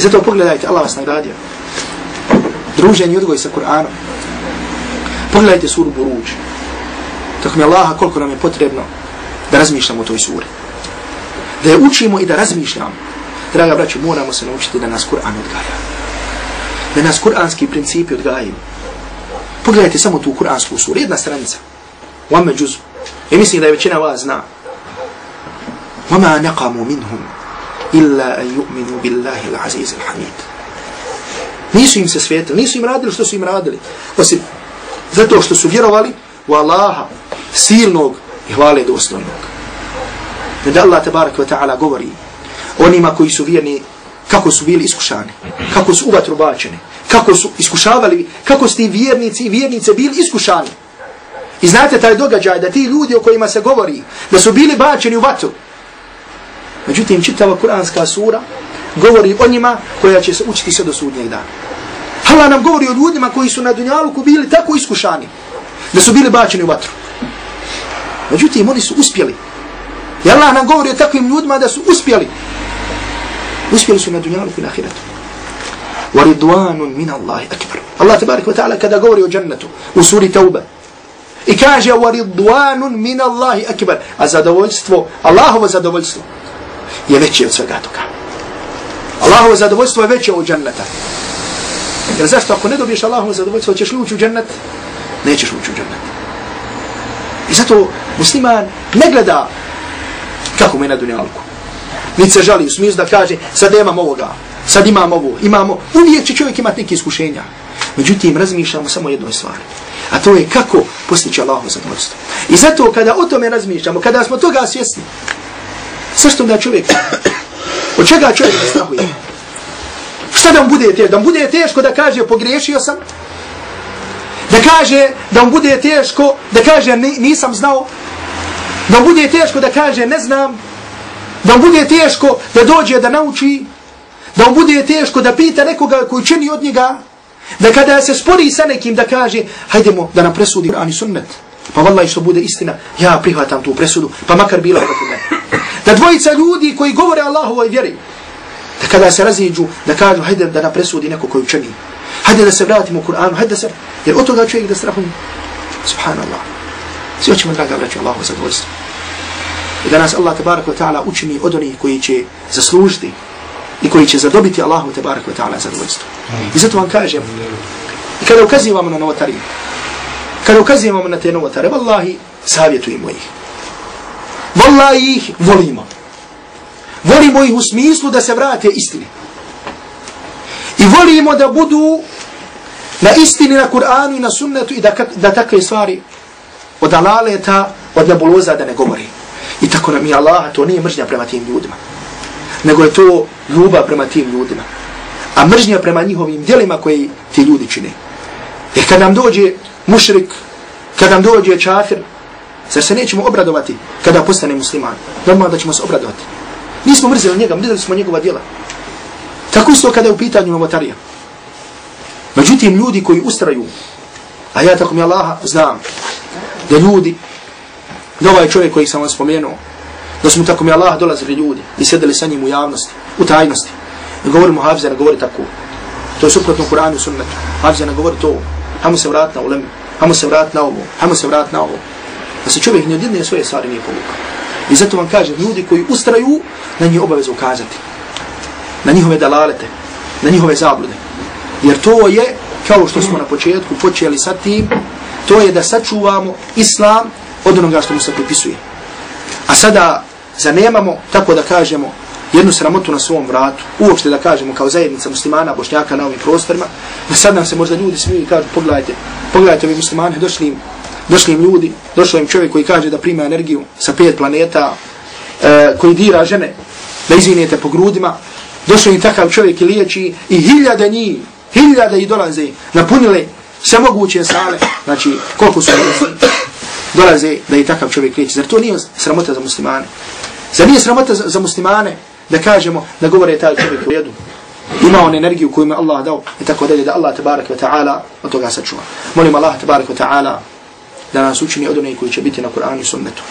I zato pogledajte, Allah vas nagradio. Druženje odgoj sa Kur'anom. Pogledajte suru Buruđ. Tako mi Allaha koliko nam je potrebno da razmišljamo o toj suri. Da je učimo i da razmišljamo. Draga braću, moramo se naučiti da nas Kur'an odgaja. Da nas kur'anski principi odgajaju. Pogledajte samo tu kur'ansku suru, jedna stranica. Vama džuzu. I mislim da je većina vas zna. Vama naqamu minhum illa an yu'minu billahi al-aziz al-hamid. Nisu im se svijetili, nisu im radili što su im radili. Osim zato što su vjerovali u Allaha silnog i hvale dostojnog. Da Allah tabarak wa ta'ala govori onima koji su vjerni kako su bili iskušani, kako su uvatru bačeni, kako su iskušavali, kako su ti vjernici i vjernice bili iskušani. I znate taj događaj da ti ljudi o kojima se govori, da su bili bačeni u vatru. Međutim, čitava kuranska sura govori o njima koja će se učiti sve do sudnjeg dana. Allah nam govori o ljudima koji su na Dunjaluku bili tako iskušani, da su bili bačeni u vatru. Međutim, oni su uspjeli. I Allah nam govori o takvim ljudima da su uspjeli. Uspjeli su na Dunjaluku i na Ahiretu. Wa ridwanun min أَكْبَرُ akbar. Allah tabarik wa ta'ala kada govori o džennetu u suri Tauba. I kaže wa ridwanun min أَكْبَرُ akbar. A zadovoljstvo, Allahovo zadovoljstvo je veće od svega toga. Allahovo zadovoljstvo je veće od dženneta. Jer zašto ako ne dobiješ Allahovo zadovoljstvo, ćeš li ući u džennet? Nećeš ući u džennet. I zato musliman ne gleda kako me na dunjalku. Niti se žali u smislu da kaže sad imam ovoga, sad imam ovo, imamo, uvijek će čovjek imati neke iskušenja. Međutim, razmišljamo samo jednoj stvari. A to je kako postići Allahovo zadovoljstvo. I zato kada o tome razmišljamo, kada smo toga svjesni, sve što da čovjek, od čega čovjek ne strahuje? Šta da mu bude teško? Da mu bude teško da kaže pogriješio sam? Da kaže da mu bude teško da kaže nisam znao? Da mu bude teško da kaže ne znam? Da mu bude teško da dođe da nauči? Da mu bude teško da pita nekoga koji čini od njega? Da kada se spori sa nekim da kaže hajdemo da nam presudi ani sunnet. Pa vallaj što bude istina, ja prihvatam tu presudu, pa makar bila protiv. Da dvojica ljudi koji govore Allahovoj vjeri, da kada se raziđu, da kažu, hajde da nam presudi neko koji učeni. Hajde da se vratimo u Kur'anu, hajde da se... Jer od toga čovjek da strahuje. Subhanallah. Svi hoćemo, draga vraću, Allahu zadovoljstvo. I da nas Allah tabarak wa ta'ala učini od onih koji će zaslužiti i koji će zadobiti Allahu tabarak wa ta'ala zadovoljstvo. I zato vam kažem, i kada ukazivamo na novotari, kada ukazivamo na te novotare, vallahi, savjetujemo ih. Wallahi ih volimo. Volimo ih u smislu da se vrate istini. I volimo da budu na istini, na Kur'anu i na sunnetu i da, da takve stvari od alaleta, od nebuloza da ne govori. I tako nam je Allah, to nije mržnja prema tim ljudima. Nego je to ljubav prema tim ljudima. A mržnja prema njihovim djelima koji ti ljudi čine. Jer kad nam dođe mušrik, kad nam dođe čafir, Zar se nećemo obradovati kada postane musliman? Normalno da ćemo se obradovati. Nismo mrzili njega, mrzili smo njegova djela. Tako isto kada je u pitanju novotarija. Međutim, ljudi koji ustraju, a ja tako mi Allaha znam, da ljudi, da ovaj čovjek koji sam vam spomenuo, da smo tako mi Allaha dolazili ljudi i sjedili sa njim u javnosti, u tajnosti. I govorimo Hafza, ne govori tako. To je suprotno Kur'anu i sunnetu. Hafza ne govori to. Hamo se vrat na ulemi, hamo se vrat na ovo, hamo se vrat na ovo da se čovjek ne odjedne svoje stvari nije povukao. I zato vam kažem, ljudi koji ustraju, na njih obavezu ukazati. Na njihove dalalete, na njihove zablude. Jer to je, kao što smo na početku počeli sa tim, to je da sačuvamo islam od onoga što mu se pripisuje. A sada zanemamo, tako da kažemo, jednu sramotu na svom vratu, uopšte da kažemo kao zajednica muslimana, bošnjaka na ovim prostorima, da sad nam se možda ljudi smiju i kažu, pogledajte, pogledajte ovi muslimane, došli im došli im ljudi, došao im čovjek koji kaže da prima energiju sa pet planeta, e, koji dira žene, da izvinete po grudima, došao im takav čovjek i liječi i hiljada njih, hiljada i dolaze, napunile sve moguće sale, znači koliko su dolaze da i takav čovjek liječi. Zar to nije sramota za muslimane? Zar nije sramota za, za muslimane da kažemo da govore taj čovjek u jedu? Ima on energiju koju mi Allah dao i tako dalje da Allah tabarak wa ta'ala od toga sačuva. Molim Allah tabarak wa ta'ala da nas učini od onih koji će biti na Kur'anu i sunnetu.